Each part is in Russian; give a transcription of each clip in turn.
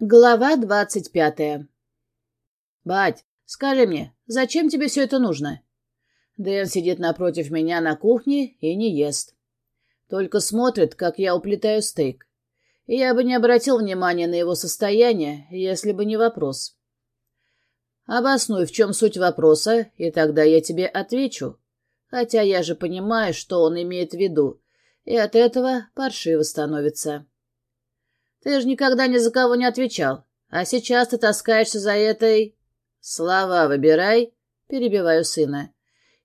Глава двадцать пятая. «Бать, скажи мне, зачем тебе все это нужно?» Дэн сидит напротив меня на кухне и не ест. Только смотрит, как я уплетаю стейк. Я бы не обратил внимания на его состояние, если бы не вопрос. Обоснуй, в чем суть вопроса, и тогда я тебе отвечу. Хотя я же понимаю, что он имеет в виду, и от этого паршиво становится. Ты же никогда ни за кого не отвечал, а сейчас ты таскаешься за этой... Слова выбирай, перебиваю сына.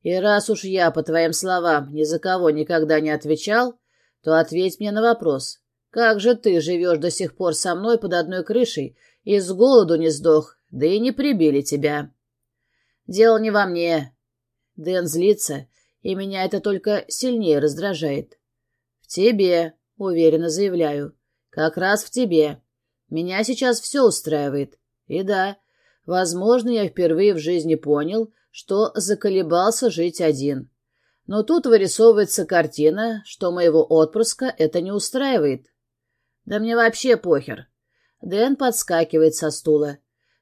И раз уж я, по твоим словам, ни за кого никогда не отвечал, то ответь мне на вопрос. Как же ты живешь до сих пор со мной под одной крышей и с голоду не сдох, да и не прибили тебя? Дело не во мне. Дэн злится, и меня это только сильнее раздражает. В тебе, уверенно заявляю. Как раз в тебе. Меня сейчас все устраивает. И да, возможно, я впервые в жизни понял, что заколебался жить один. Но тут вырисовывается картина, что моего отпрыска это не устраивает. Да мне вообще похер. Дэн подскакивает со стула.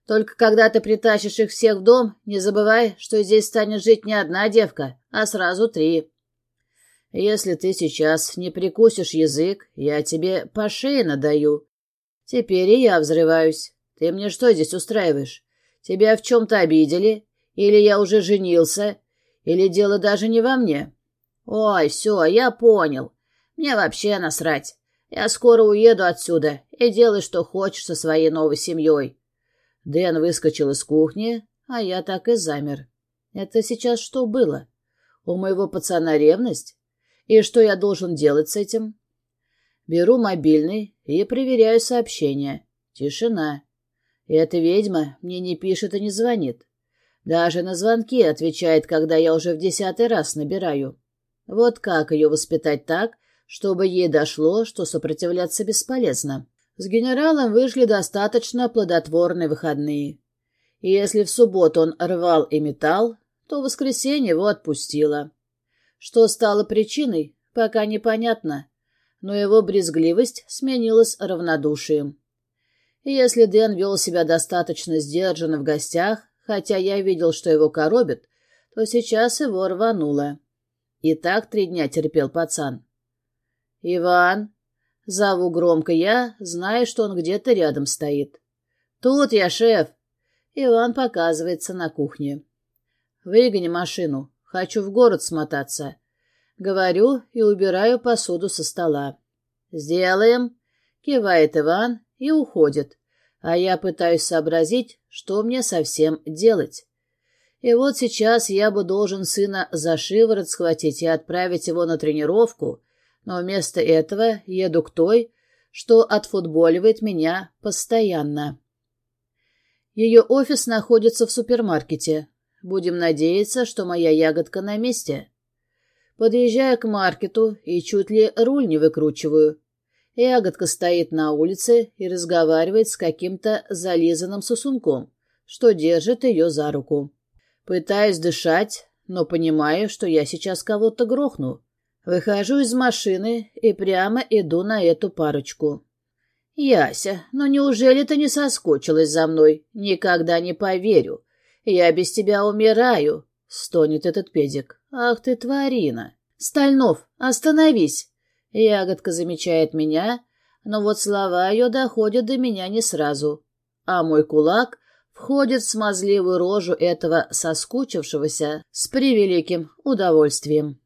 Только когда ты притащишь их всех в дом, не забывай, что здесь станет жить не одна девка, а сразу три. Если ты сейчас не прикусишь язык, я тебе по шее надаю. Теперь и я взрываюсь. Ты мне что здесь устраиваешь? Тебя в чем-то обидели? Или я уже женился? Или дело даже не во мне? Ой, все, я понял. Мне вообще насрать. Я скоро уеду отсюда и делай, что хочешь со своей новой семьей. Дэн выскочил из кухни, а я так и замер. Это сейчас что было? У моего пацана ревность? И что я должен делать с этим? Беру мобильный и проверяю сообщение. Тишина. Эта ведьма мне не пишет и не звонит. Даже на звонки отвечает, когда я уже в десятый раз набираю. Вот как ее воспитать так, чтобы ей дошло, что сопротивляться бесполезно. С генералом вышли достаточно плодотворные выходные. И если в субботу он рвал и метал, то в воскресенье его отпустило. Что стало причиной, пока непонятно, но его брезгливость сменилась равнодушием. Если Дэн вел себя достаточно сдержанно в гостях, хотя я видел, что его коробит, то сейчас его рвануло. И так три дня терпел пацан. «Иван!» Зову громко я, зная, что он где-то рядом стоит. «Тут я, шеф!» Иван показывается на кухне. «Выгони машину. Хочу в город смотаться. Говорю и убираю посуду со стола. «Сделаем», — кивает Иван и уходит. А я пытаюсь сообразить, что мне совсем делать. И вот сейчас я бы должен сына за шиворот схватить и отправить его на тренировку, но вместо этого еду к той, что отфутболивает меня постоянно. Ее офис находится в супермаркете, Будем надеяться, что моя ягодка на месте. Подъезжаю к маркету и чуть ли руль не выкручиваю. Ягодка стоит на улице и разговаривает с каким-то зализанным сосунком, что держит ее за руку. Пытаюсь дышать, но понимаю, что я сейчас кого-то грохну. Выхожу из машины и прямо иду на эту парочку. «Яся, ну неужели ты не соскучилась за мной? Никогда не поверю. «Я без тебя умираю!» — стонет этот педик. «Ах ты, тварина!» «Стальнов, остановись!» Ягодка замечает меня, но вот слова ее доходят до меня не сразу. А мой кулак входит в смазливую рожу этого соскучившегося с превеликим удовольствием.